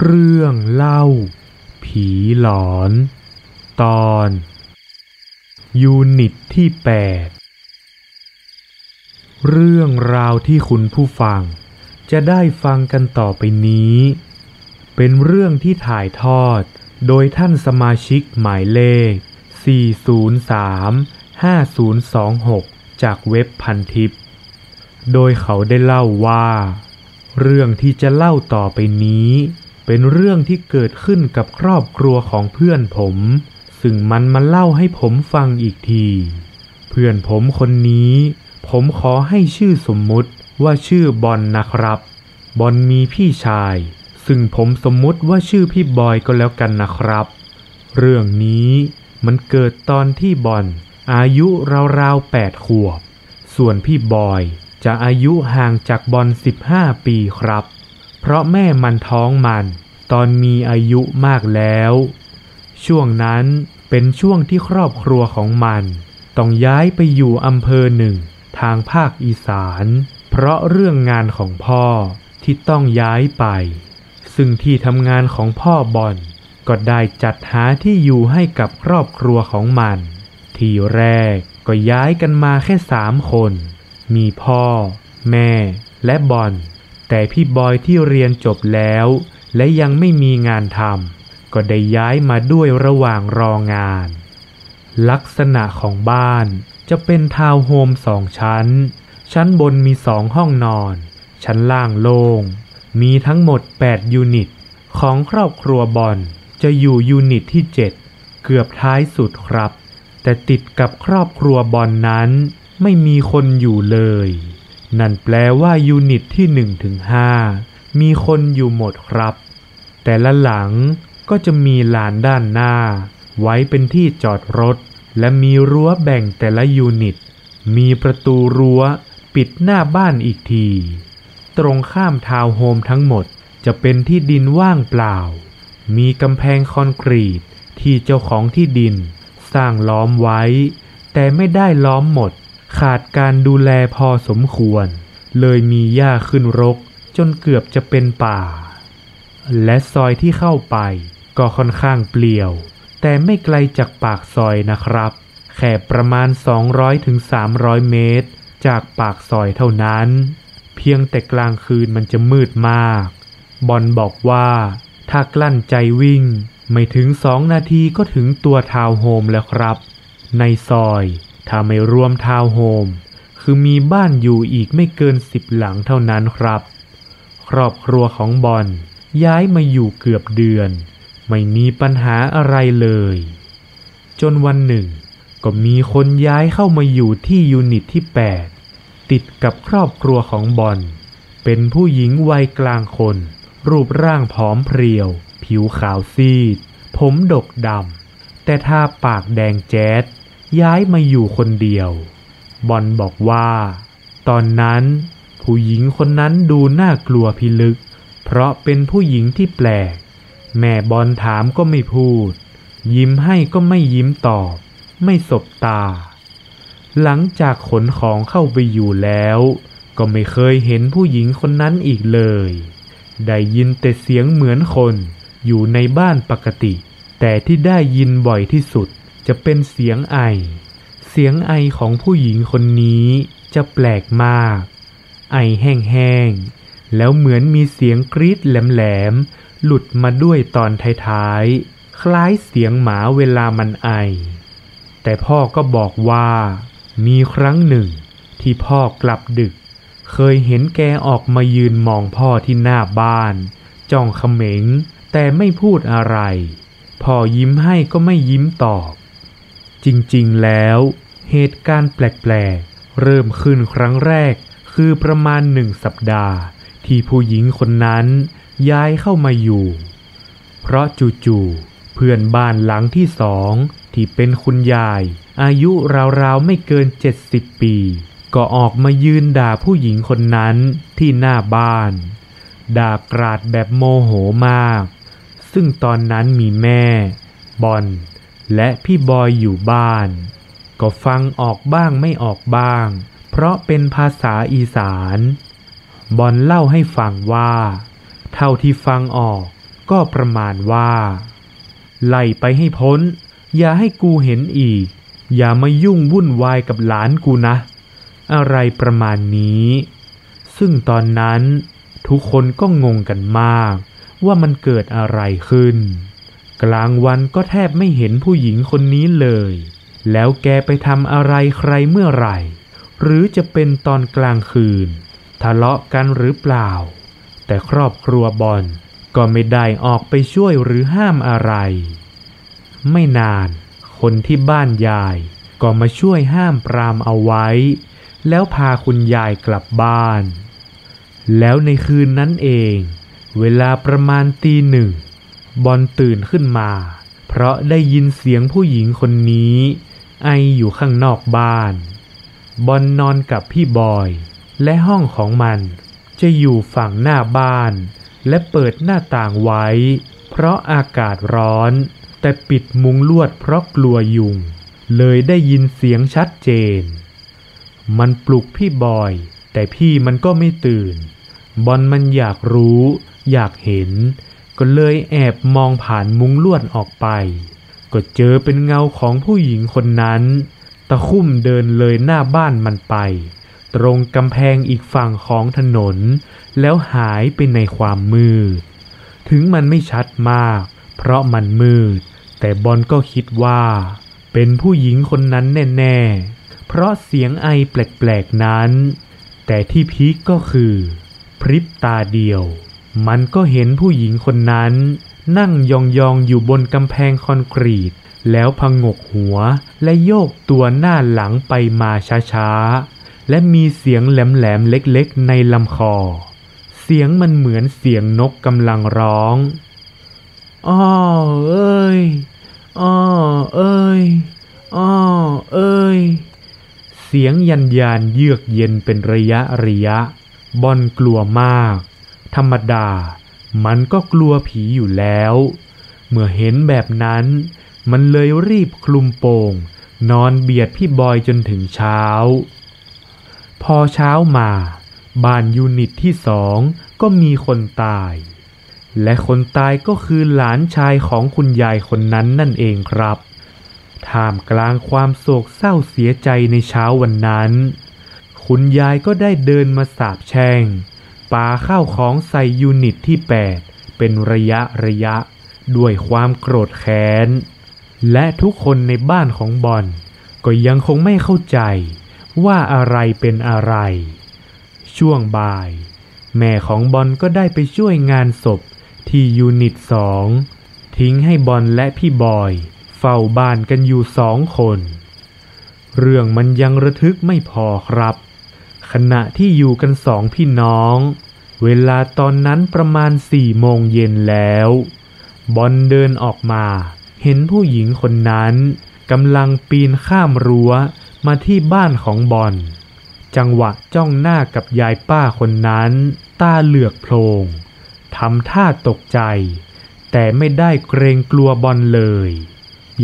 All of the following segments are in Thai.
เรื่องเล่า ผีหลอน ตอน ยูนิตที่ 8 เรื่องราวที่คุณผู้ฟัง จะได้ฟังกันต่อไปนี้ เป็นเรื่องที่ถ่ายทอดโดยท่านสมาชิกหมายเลข 403-5026 จากเว็บพันทิป โดยเขาได้เล่าว่า เรื่องที่จะเล่าต่อไปนี้ เป็นเรื่องที่เกิดขึ้นกับครอบครัวของเพื่อนผม ซึ่งมันมาเล่าให้ผมฟังอีกที เพื่อนผมคนนี้ ผมขอให้ชื่อสมมุติว่าชื่อบอลนนะครับ บอลมีพี่ชาย ซึ่งผมสมมุติว่าชื่อพี่บอยก็แล้วกันนะครับ เรื่องนี้มันเกิดตอนที่บอลอายุราวๆแปดขวบ ส่วนพี่บอยจะอายุห่างจากบอล15 ปีครับ เพราะแม่มันท้องมันตอนมีอายุมากแล้ว ช่วงนั้นเป็นช่วงที่ครอบครัวของมัน ต้องย้ายไปอยู่อำเภอหนึ่งทางภาคอีสาน เพราะเรื่องงานของพ่อที่ต้องย้ายไป ซึ่งที่ทำงานของพ่อบอลก็ได้จัดหาที่อยู่ให้กับครอบครัวของมัน ทีแรกก็ย้ายกันมาแค่สามคน มีพ่อ แม่ และบอล แต่พี่บอยที่เรียนจบแล้ว และยังไม่มีงานทำก็ได้ย้ายมาด้วยระหว่างรองาน ลักษณะของบ้านจะเป็นทาวน์โฮมสองชั้น ชั้นบนมีสองห้องนอน ชั้นล่างโล่ง มีทั้งหมด 8 unit ของครอบครัวบอลจะอยู่ unit ที่ 7 เกือบท้ายสุดครับ แต่ติดกับครอบครัวบอลนั้นไม่มีคนอยู่เลย นั่นแปลว่า unit ที่1ถึง5มีคนอยู่หมดครับ แต่ละหลังก็จะมีลานด้านหน้า ไว้เป็นที่จอดรถ และมีรั้วแบ่งแต่ละ unit มีประตูรั้วปิดหน้าบ้านอีกที ตรงข้ามทาวน์โฮมทั้งหมดจะเป็นที่ดินว่างเปล่า มีกำแพงคอนกรีตที่เจ้าของที่ดิน สร้างล้อมไว้ แต่ไม่ได้ล้อมหมด ขาดการดูแลพอสมควร เลยมีหญ้าขึ้นรกจนเกือบจะเป็นป่า และซอยที่เข้าไปก็ค่อนข้างเปลี่ยว แต่ไม่ไกลจากปากซอยนะครับ แค่ประมาณ 200-300เมตร จากปากซอยเท่านั้น เพียงแต่กลางคืนมันจะมืดมาก บอลบอกว่า ถ้ากลั้นใจวิ่ง ไม่ถึงสองนาทีก็ถึงตัวทาวน์โฮมแล้วครับ ในซอย ถ้าไม่รวมทาวน์โฮม คือมีบ้านอยู่อีกไม่เกินสิบหลังเท่านั้นครับ ครอบครัวของบอลย้ายมาอยู่เกือบเดือน ไม่มีปัญหาอะไรเลย จนวันหนึ่ง ก็มีคนย้ายเข้ามาอยู่ที่ยูนิตที่ 8 ติดกับครอบครัวของบอลเป็นผู้หญิงวัยกลางคน รูปร่างผอมเพรียว ผิวขาวซีด ผมดกดำแต่ถ้าปากแดงแจ๊ด ย้ายมาอยู่คนเดียว บอลบอกว่า ตอนนั้นผู้หญิงคนนั้นดูน่ากลัวพิลึก เพราะเป็นผู้หญิงที่แปลก แม่บอลถามก็ไม่พูด ยิ้มให้ก็ไม่ยิ้มตอบ ไม่สบตา หลังจากขนของเข้าไปอยู่แล้ว ก็ไม่เคยเห็นผู้หญิงคนนั้นอีกเลย ได้ยินแต่เสียงเหมือนคนอยู่ในบ้านปกติ แต่ที่ได้ยินบ่อยที่สุด จะเป็นเสียงไอ เสียงไอของผู้หญิงคนนี้จะแปลกมาก ไอแห้งๆ แล้วเหมือนมีเสียงกรีดแหลมๆ หลุดมาด้วยตอนท้ายๆ คล้ายเสียงหมาเวลามันไอ แต่พ่อก็บอกว่า มีครั้งหนึ่ง ที่พ่อกลับดึก เคยเห็นแกออกมายืนมองพ่อที่หน้าบ้าน จ้องเขม็งแต่ไม่พูดอะไร พ่อยิ้มให้ก็ไม่ยิ้มตอบ จริงๆ แล้ว เหตุการณ์แปลกๆ เริ่มขึ้นครั้งแรก คือประมาณหนึ่งสัปดาห์ ที่ผู้หญิงคนนั้นย้ายเข้ามาอยู่ เพราะจู่ๆเพื่อนบ้านหลังที่สองที่เป็นคุณยาย อายุราวๆไม่เกิน 70 ปี ก็ออกมายืนด่าผู้หญิงคนนั้นที่หน้าบ้าน ด่ากราดแบบโมโหมาก ซึ่งตอนนั้นมีแม่ บอล และพี่บอยอยู่บ้าน ก็ฟังออกบ้างไม่ออกบ้าง เพราะเป็นภาษาอีสาน บอลเล่าให้ฟังว่า เท่าที่ฟังออกก็ประมาณว่า ไล่ไปให้พ้น อย่าให้กูเห็นอีก อย่ามายุ่งวุ่นวายกับหลานกูนะ อะไรประมาณนี้ ซึ่งตอนนั้นทุกคนก็งงกันมากว่ามันเกิดอะไรขึ้น กลางวันก็แทบไม่เห็นผู้หญิงคนนี้เลย แล้วแกไปทำอะไรใครเมื่อไหร่ หรือจะเป็นตอนกลางคืน ทะเลาะกันหรือเปล่า แต่ครอบครัวบอลก็ไม่ได้ออกไปช่วยหรือห้ามอะไร ไม่นาน คนที่บ้านยายก็มาช่วยห้ามปรามเอาไว้ แล้วพาคุณยายกลับบ้าน แล้วในคืนนั้นเอง เวลาประมาณตีหนึ่ง บอลตื่นขึ้นมา เพราะได้ยินเสียงผู้หญิงคนนี้ ไออยู่ข้างนอกบ้าน บอลนอนกับพี่บอย และห้องของมัน จะอยู่ฝั่งหน้าบ้าน และเปิดหน้าต่างไว้ เพราะอากาศร้อน แต่ปิดมุงลวดเพราะกลัวยุง เลยได้ยินเสียงชัดเจน มันปลุกพี่บอย แต่พี่มันก็ไม่ตื่น บอลมันอยากรู้ อยากเห็น ก็เลยแอบมองผ่านมุ้งลวดออกไป ก็เจอเป็นเงาของผู้หญิงคนนั้น ตะคุ่มเดินเลยหน้าบ้านมันไป ตรงกำแพงอีกฝั่งของถนน แล้วหายไปในความมืด ถึงมันไม่ชัดมาก เพราะมันมืด แต่บอลก็คิดว่า เป็นผู้หญิงคนนั้นแน่ๆ เพราะเสียงไอแปลกๆนั้น แต่ที่พีคก็คือ พริบตาเดียว มันก็เห็นผู้หญิงคนนั้นนั่งยองๆอยู่บนกำแพงคอนกรีต แล้วพงกหัวและโยกตัวหน้าหลังไปมาช้าๆ และมีเสียงแหลมๆเล็กๆ ในลำคอ เสียงมันเหมือนเสียงนกกำลังร้องอ้อเอ้ยอ้อเอ้ยอ้อเอ้ย เสียงยันยานเยือกเย็นเป็นระยะระยะ บอนกลัวมาก ธรรมดา มันก็กลัวผีอยู่แล้ว เมื่อเห็นแบบนั้น มันเลยรีบคลุมโปงนอนเบียดพี่บอยจนถึงเช้า พอเช้ามาบ้าน unit ที่สองก็มีคนตาย และคนตายก็คือหลานชายของคุณยายคนนั้นนั่นเองครับ ท่ามกลางความโศกเศร้าเสียใจในเช้าวันนั้น คุณยายก็ได้เดินมาสาบแช่ง ปาข้าวของใส่ unit ที่ 8 เป็นระยะระยะ ด้วยความโกรธแค้น และทุกคนในบ้านของบอลก็ยังคงไม่เข้าใจว่าอะไรเป็นอะไร ช่วงบ่าย แม่ของบอลก็ได้ไปช่วยงานศพที่ยูนิตสองทิ้งให้บอลและพี่บอย เฝ้าบ้านกันอยู่สองคน เรื่องมันยังระทึกไม่พอครับ ขณะที่อยู่กันสองพี่น้อง เวลาตอนนั้นประมาณสี่โมงเย็นแล้ว บอลเดินออกมา เห็นผู้หญิงคนนั้นกำลังปีนข้ามรั้วมาที่บ้านของบอลจังหวะจ้องหน้ากับยายป้าคนนั้น ตาเหลือกโพลงทำท่าตกใจ แต่ไม่ได้เกรงกลัวบอลเลย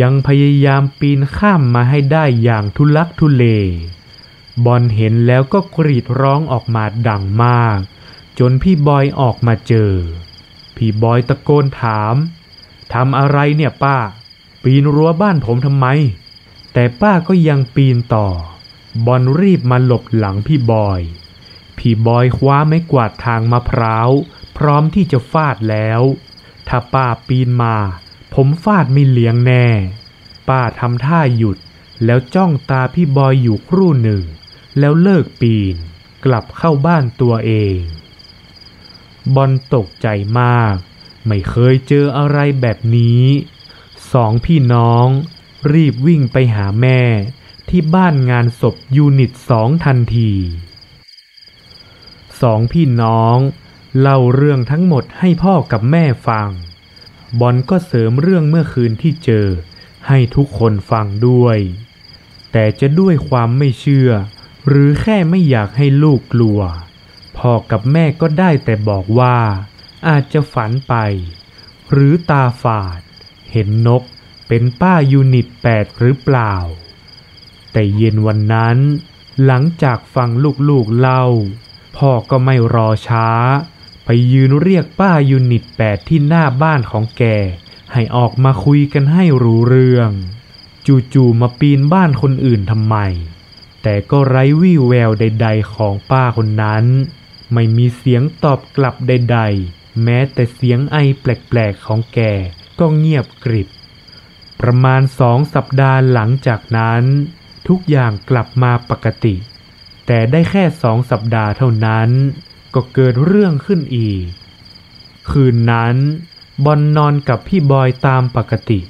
ยังพยายามปีนข้ามมาให้ได้อย่างทุลักทุเล บอลเห็นแล้วก็กรีดร้องออกมาดังมาก จนพี่บอยออกมาเจอ พี่บอยตะโกนถามทำอะไรเนี่ยป้า ปีนรั้วบ้านผมทำไม แต่ป้าก็ยังปีนต่อ บอลรีบมาหลบหลังพี่บอย พี่บอยคว้าไม้กวาดทางมะพร้าว พร้อมที่จะฟาดแล้ว ถ้าป้าปีนมา ผมฟาดไม่เลี้ยงแน่ ป้าทำท่าหยุดแล้วจ้องตาพี่บอยอยู่ครู่หนึ่ง แล้วเลิกปีน กลับเข้าบ้านตัวเอง บอลตกใจมาก ไม่เคยเจออะไรแบบนี้ สองพี่น้องรีบวิ่งไปหาแม่ที่บ้านงานศพยูนิตสองทันทีสองพี่น้องเล่าเรื่องทั้งหมดให้พ่อกับแม่ฟัง บอลก็เสริมเรื่องเมื่อคืนที่เจอ ให้ทุกคนฟังด้วย แต่จะด้วยความไม่เชื่อ หรือแค่ไม่อยากให้ลูกกลัว พ่อกับแม่ก็ได้แต่บอกว่าอาจจะฝันไป หรือตาฝาด เห็นนกเป็นป้ายูนิตแปดหรือเปล่า แต่เย็นวันนั้น หลังจากฟังลูกๆเล่า พ่อก็ไม่รอช้า ไปยืนเรียกป้ายูนิตแปดที่หน้าบ้านของแก ให้ออกมาคุยกันให้รู้เรื่อง จู่ๆมาปีนบ้านคนอื่นทำไม แต่ก็ไร้วี่แววใด ๆของป้าคนนั้น ไม่มีเสียงตอบกลับใดๆ แม้แต่เสียงไอแปลกๆของแกก็เงียบกริบ ประมาณสองสัปดาห์หลังจากนั้น ทุกอย่างกลับมาปกติ แต่ได้แค่สองสัปดาห์เท่านั้น ก็เกิดเรื่องขึ้นอีก คืนนั้น บอลนอนกับพี่บอยตามปกติ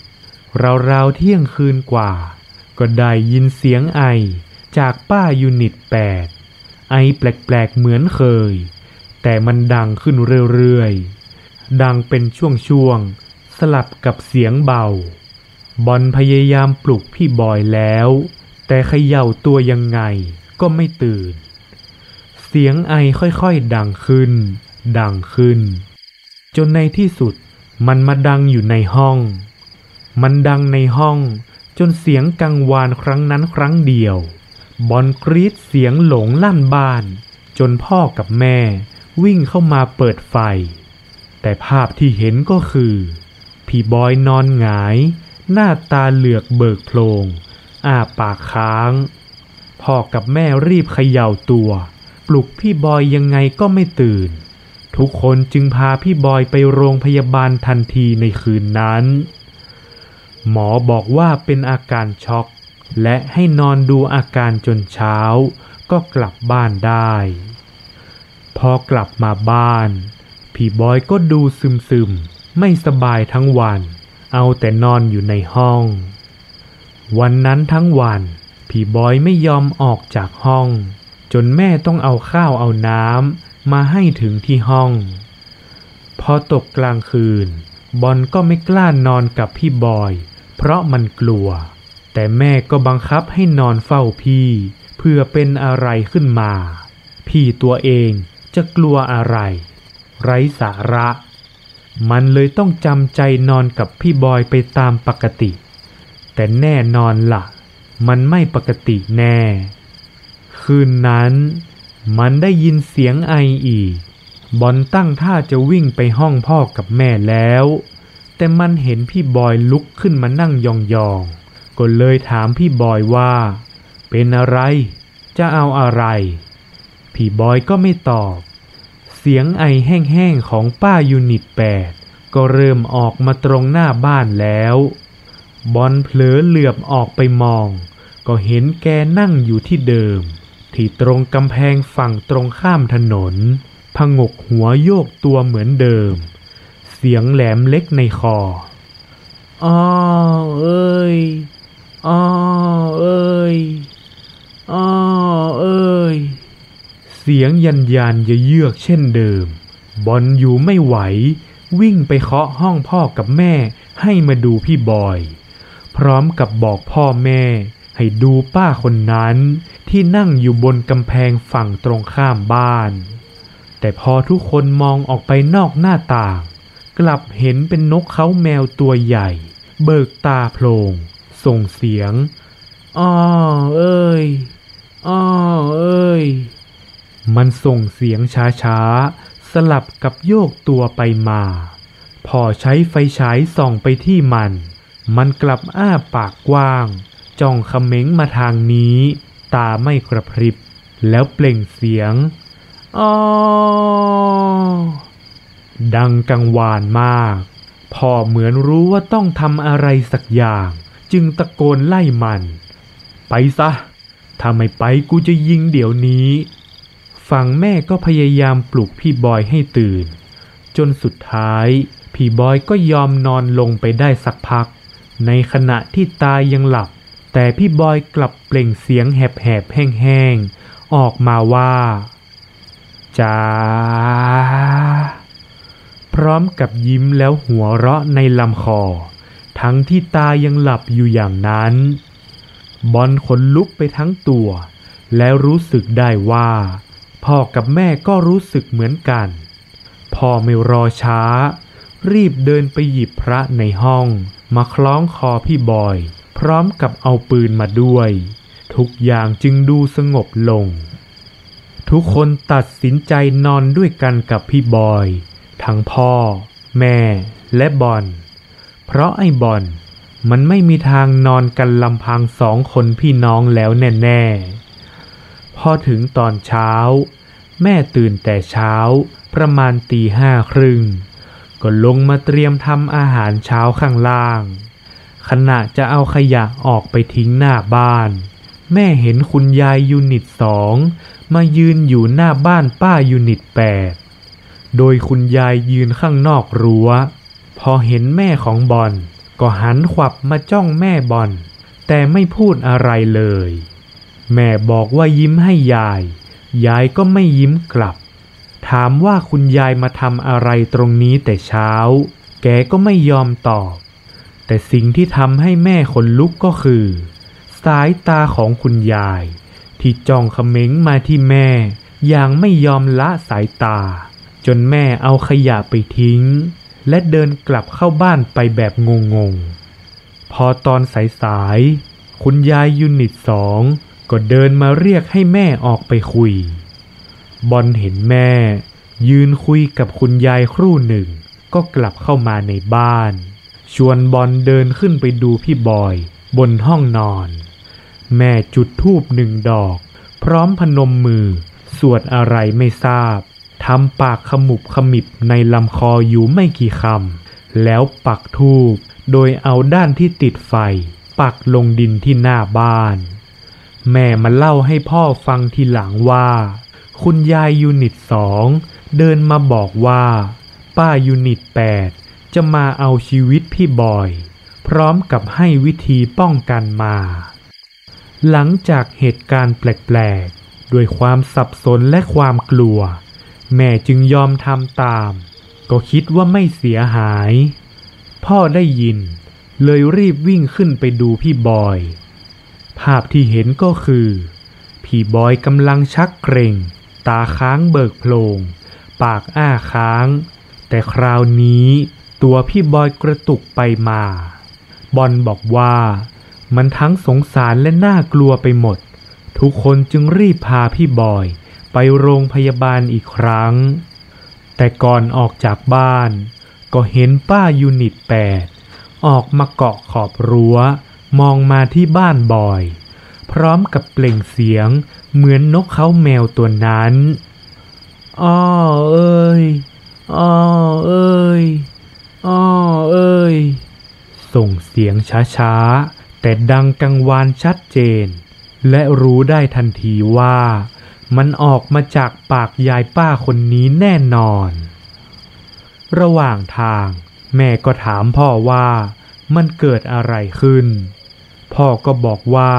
ราวๆเที่ยงคืนกว่า ก็ได้ยินเสียงไอจากป้ายูนิตแปด ไอแปลกๆเหมือนเคย แต่มันดังขึ้นเรื่อยๆ ดังเป็นช่วงๆ สลับกับเสียงเบา บอลพยายามปลุกพี่บอยแล้ว แต่เขย่าตัวยังไงก็ไม่ตื่น เสียงไอค่อยๆ ดังขึ้น ดังขึ้น จนในที่สุดมันมาดังอยู่ในห้อง มันดังในห้องจนเสียงกังวานครั้งนั้นครั้งเดียว บอลกรีดเสียงหลงลั่นบ้าน จนพ่อกับแม่วิ่งเข้ามาเปิดไฟ แต่ภาพที่เห็นก็คือ พี่บอยนอนหงาย หน้าตาเหลือกเบิกโพลงอ้าปากค้าง พ่อกับแม่รีบเขย่าตัว ปลุกพี่บอยยังไงก็ไม่ตื่น ทุกคนจึงพาพี่บอยไปโรงพยาบาลทันทีในคืนนั้น หมอบอกว่าเป็นอาการช็อก และให้นอนดูอาการจนเช้า ก็กลับบ้านได้ พอกลับมาบ้านพี่บอยก็ดูซึมๆ ไม่สบายทั้งวัน เอาแต่นอนอยู่ในห้อง วันนั้นทั้งวันพี่บอยไม่ยอมออกจากห้อง จนแม่ต้องเอาข้าวเอาน้ำมาให้ถึงที่ห้อง พอตกกลางคืน บอลก็ไม่กล้านอนกับพี่บอย เพราะมันกลัว แต่แม่ก็บังคับให้นอนเฝ้าพี่ เพื่อเป็นอะไรขึ้นมา พี่ตัวเองจะกลัวอะไร ไร้สาระ มันเลยต้องจำใจนอนกับพี่บอยไปตามปกติ แต่แน่นอนละ่ะ มันไม่ปกติแน่ คืนนั้น มันได้ยินเสียงไออีก บอลตั้งท่าจะวิ่งไปห้องพ่อกับแม่แล้ว แต่มันเห็นพี่บอยลุกขึ้นมานั่งยองๆ ก็เลยถามพี่บอยว่า เป็นอะไร จะเอาอะไร พี่บอยก็ไม่ตอบ เสียงไอแห้งๆของป้ายูนิตแปดก็เริ่มออกมาตรงหน้าบ้านแล้ว บอลเผลอเหลือบออกไปมอง ก็เห็นแกนั่งอยู่ที่เดิม ที่ตรงกำแพงฝั่งตรงข้ามถนนพงกหัวโยกตัวเหมือนเดิม เสียงแหลมเล็กในคออ้อเอ้ย อ้อเอ้ยอ้อเอ้ย เสียงยันยันจะเยือกเช่นเดิม บอลอยู่ไม่ไหว วิ่งไปเคาะห้องพ่อกับแม่ให้มาดูพี่บอย พร้อมกับบอกพ่อแม่ ให้ดูป้าคนนั้น ที่นั่งอยู่บนกำแพงฝั่งตรงข้ามบ้าน แต่พอทุกคนมองออกไปนอกหน้าต่าง กลับเห็นเป็นนกเขาแมวตัวใหญ่ เบิกตาโพลง ส่งเสียงอ้อเอ้ยอ้อเอ้ย มันส่งเสียงช้าๆ สลับกับโยกตัวไปมา พอใช้ไฟฉายส่องไปที่มัน มันกลับอ้าปากกว้าง จ้องเขม็งมาทางนี้ ตาไม่กระพริบ แล้วเปล่งเสียงอ้อดังกังวานมาก พอเหมือนรู้ว่าต้องทำอะไรสักอย่าง จึงตะโกนไล่มัน ไปซะ ถ้าไม่ไปกูจะยิงเดี๋ยวนี้ ฝั่งแม่ก็พยายามปลุกพี่บอยให้ตื่น จนสุดท้าย พี่บอยก็ยอมนอนลงไปได้สักพัก ในขณะที่ตายังหลับ แต่พี่บอยกลับเปล่งเสียงแหบๆแห้งๆ ออกมาว่าจ้าพร้อมกับยิ้มแล้วหัวเราะในลำคอ ทั้งที่ตายังหลับอยู่อย่างนั้น บอลขนลุกไปทั้งตัว แล้วรู้สึกได้ว่า พ่อกับแม่ก็รู้สึกเหมือนกัน พ่อไม่รอช้า รีบเดินไปหยิบพระในห้อง มาคล้องคอพี่บอย พร้อมกับเอาปืนมาด้วย ทุกอย่างจึงดูสงบลง ทุกคนตัดสินใจนอนด้วยกันกับพี่บอย ทั้งพ่อ แม่และบอล เพราะไอ้บอลมันไม่มีทางนอนกันลำพังสองคนพี่น้องแล้วแน่ๆ พอถึงตอนเช้า แม่ตื่นแต่เช้าประมาณตีห้าครึ่งก็ลงมาเตรียมทำอาหารเช้าข้างล่าง ขณะจะเอาขยะออกไปทิ้งหน้าบ้าน แม่เห็นคุณยายยูนิตสองมายืนอยู่หน้าบ้านป้ายูนิตแปดโดยคุณยายยืนข้างนอกรัว้ว พอเห็นแม่ของบอลก็หันขวับมาจ้องแม่บอลแต่ไม่พูดอะไรเลย แม่บอกว่ายิ้มให้ยาย ยายก็ไม่ยิ้มกลับ ถามว่าคุณยายมาทำอะไรตรงนี้แต่เช้า แกก็ไม่ยอมตอบ แต่สิ่งที่ทำให้แม่ขนลุกก็คือ สายตาของคุณยาย ที่จ้องเขม็งมาที่แม่ อย่างไม่ยอมละสายตา จนแม่เอาขยะไปทิ้ง และเดินกลับเข้าบ้านไปแบบงงๆ พอตอนสายๆ คุณยายยูนิตสองก็เดินมาเรียกให้แม่ออกไปคุย บอลเห็นแม่ ยืนคุยกับคุณยายครู่หนึ่ง ก็กลับเข้ามาในบ้าน ชวนบอลเดินขึ้นไปดูพี่บอย บนห้องนอน แม่จุดธูปหนึ่งดอก พร้อมพนมมือ สวดอะไรไม่ทราบ ทำปากขมุบขมิบในลำคออยู่ไม่กี่คำแล้วปักทูบโดยเอาด้านที่ติดไฟ ปักลงดินที่หน้าบ้าน แม่มาเล่าให้พ่อฟังทีหลังว่า คุณยายยูนิตสองเดินมาบอกว่า ป้ายูนิตแปดจะมาเอาชีวิตพี่บอย พร้อมกับให้วิธีป้องกันมา หลังจากเหตุการณ์แปลกๆ ด้วยความสับสนและความกลัว แม่จึงยอมทำตาม ก็คิดว่าไม่เสียหาย พ่อได้ยิน เลยรีบวิ่งขึ้นไปดูพี่บอย ภาพที่เห็นก็คือ พี่บอยกำลังชักเกรงตาค้างเบิกโพลง ปากอ้าค้าง แต่คราวนี้ตัวพี่บอยกระตุกไปมา บอลบอกว่ามันทั้งสงสารและน่ากลัวไปหมด ทุกคนจึงรีบพาพี่บอย ไปโรงพยาบาลอีกครั้ง แต่ก่อนออกจากบ้าน ก็เห็นป้ายูนิตแปดออกมาเกาะขอบรั้ว มองมาที่บ้านบ่อย พร้อมกับเปล่งเสียงเหมือนนกเขาแมวตัวนั้นอ้อเอ้ยอ้อเอ้ยอ้อเอ้ย ส่งเสียงช้าๆ แต่ดังกังวานชัดเจน และรู้ได้ทันทีว่า มันออกมาจากปากยายป้าคนนี้แน่นอน ระหว่างทาง แม่ก็ถามพ่อว่ามันเกิดอะไรขึ้น พ่อก็บอกว่า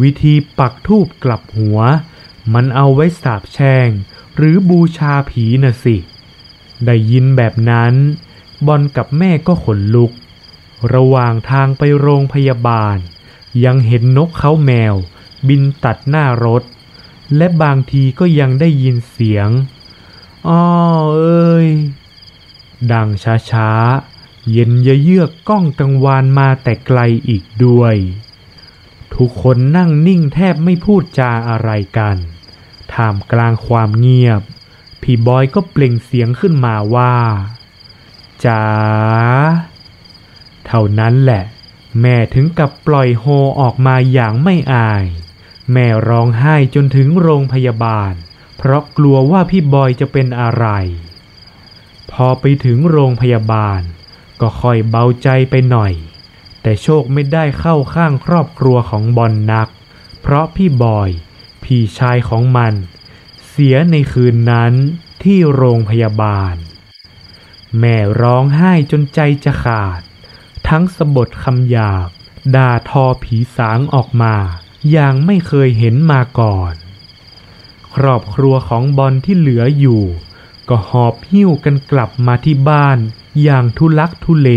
วิธีปักทูบกลับหัว มันเอาไว้สาบแช่ง หรือบูชาผีน่ะสิ ได้ยินแบบนั้น บอลกับแม่ก็ขนลุก ระหว่างทางไปโรงพยาบาล ยังเห็นนกเขาแมว บินตัดหน้ารถ และบางทีก็ยังได้ยินเสียง อ้อเอ้ย ดังช้าๆ เย็นเยือกก้องกังวานมาแต่ไกลอีกด้วย ทุกคนนั่งนิ่งแทบไม่พูดจาอะไรกัน ท่ามกลางความเงียบ พี่บอยก็เปล่งเสียงขึ้นมาว่าจ๋าเท่านั้นแหละ แม่ถึงกับปล่อยโฮออกมาอย่างไม่อาย แม่ร้องไห้จนถึงโรงพยาบาล เพราะกลัวว่าพี่บอยจะเป็นอะไร พอไปถึงโรงพยาบาล ก็ค่อยเบาใจไปหน่อย แต่โชคไม่ได้เข้าข้างครอบครัวของบอลนนัก เพราะพี่บอย พี่ชายของมัน เสียในคืนนั้นที่โรงพยาบาล แม่ร้องไห้จนใจจะขาด ทั้งสะบดคำหยาบด่าทอผีสางออกมา อย่างไม่เคยเห็นมาก่อน ครอบครัวของบอลที่เหลืออยู่ ก็หอบหิ้วกันกลับมาที่บ้านอย่างทุลักทุเล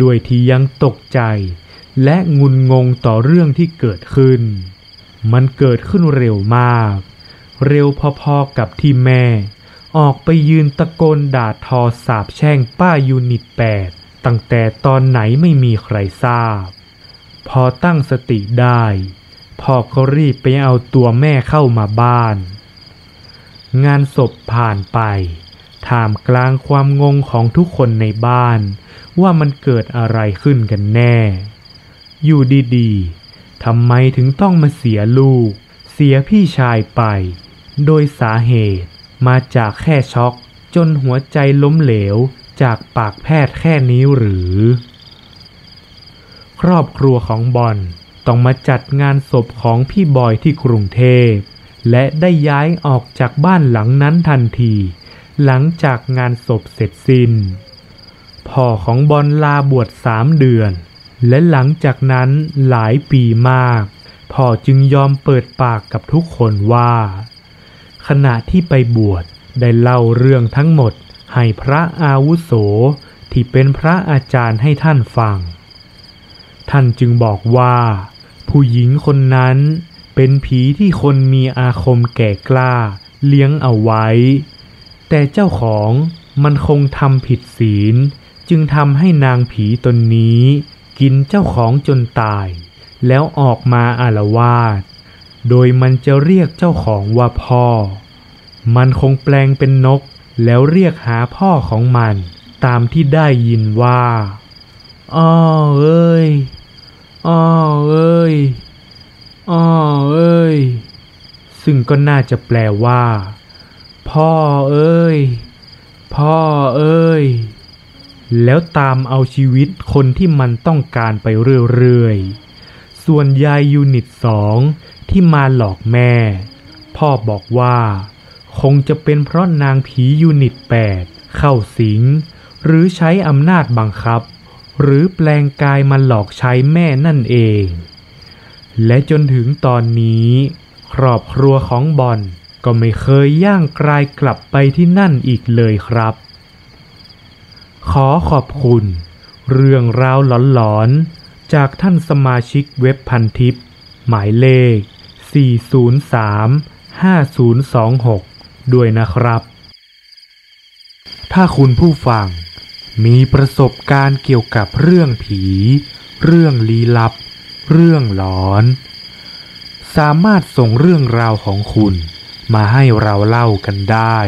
ด้วยที่ยังตกใจและงุนงงต่อเรื่องที่เกิดขึ้น มันเกิดขึ้นเร็วมาก เร็วพอๆกับที่แม่ ออกไปยืนตะโกนด่าทอสาบแช่งป้ายูนิตแปดตั้งแต่ตอนไหนไม่มีใครทราบ พอตั้งสติได้พ่อก็รีบไปเอาตัวแม่เข้ามาบ้าน งานศพผ่านไปท่ามกลางความงงของทุกคนในบ้าน ว่ามันเกิดอะไรขึ้นกันแน่ อยู่ดีๆทำไมถึงต้องมาเสียลูก เสียพี่ชายไป โดยสาเหตุมาจากแค่ช็อก จนหัวใจล้มเหลวจากปากแพทย์แค่นี้หรือ ครอบครัวของบอลต้องมาจัดงานศพของพี่บอยที่กรุงเทพ และได้ย้ายออกจากบ้านหลังนั้นทันที หลังจากงานศพเสร็จสิน้น พ่อของบอลลาบวชสามเดือน และหลังจากนั้นหลายปีมาก พ่อจึงยอมเปิดปากกับทุกคนว่า ขณะที่ไปบวชได้เล่าเรื่องทั้งหมดให้พระอาวุโสที่เป็นพระอาจารย์ให้ท่านฟัง ท่านจึงบอกว่า ผู้หญิงคนนั้นเป็นผีที่คนมีอาคมแก่กล้าเลี้ยงเอาไว้ แต่เจ้าของมันคงทำผิดศีล จึงทำให้นางผีตนนี้ กินเจ้าของจนตาย แล้วออกมาอารวาสโดยมันจะเรียกเจ้าของว่าพ่อ มันคงแปลงเป็นนกแล้วเรียกหาพ่อของมัน ตามที่ได้ยินว่าอ้อเอ้ย อ้อเอ้ยอ้อเอ้ย ซึ่งก็น่าจะแปลว่า พ่อเอ้ย พ่อเอ้ย แล้วตามเอาชีวิตคนที่มันต้องการไปเรื่อยๆ ส่วนยายยูนิตสองที่มาหลอกแม่ พ่อบอกว่า คงจะเป็นเพราะนางผียูนิตแปดเข้าสิง หรือใช้อำนาจบังคับ หรือแปลงกายมาหลอกใช้แม่นั่นเอง และจนถึงตอนนี้ ครอบครัวของบอลก็ไม่เคยย่างกลายกลับไปที่นั่นอีกเลยครับ ขอขอบคุณ เรื่องราวหลอนๆ จากท่านสมาชิกเว็บพันทิป หมายเลข 403 5026 ด้วยนะครับ ถ้าคุณผู้ฟัง มีประสบการณ์เกี่ยวกับเรื่องผี เรื่องลี้ลับ เรื่องหลอน สามารถส่งเรื่องราวของคุณมาให้เราเล่ากันได้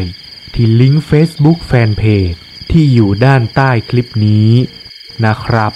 ที่ลิงก์ Facebook Fanpage ที่อยู่ด้านใต้คลิปนี้นะครับ